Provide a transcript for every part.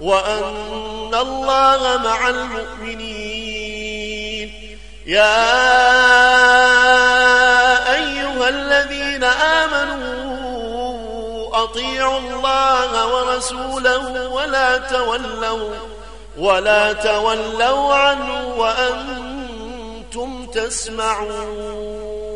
وأن الله مع المؤمنين. يا أيها الذين آمنوا أطيعوا الله ورسوله ولا تولوا ولا تولوا عنه وأنتم تسمعون.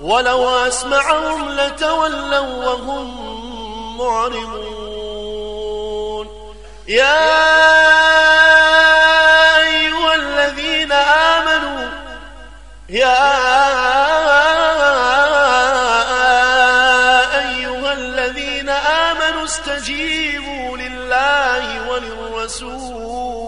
ولو أسمعهم لتولوا وهم معرضون. يا أيها الذين آمنوا يا أيها الذين آمنوا استجيبوا لله وللرسول.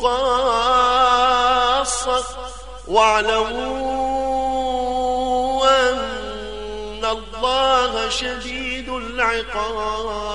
خاصة واعلموا أن الله شديد العقاب.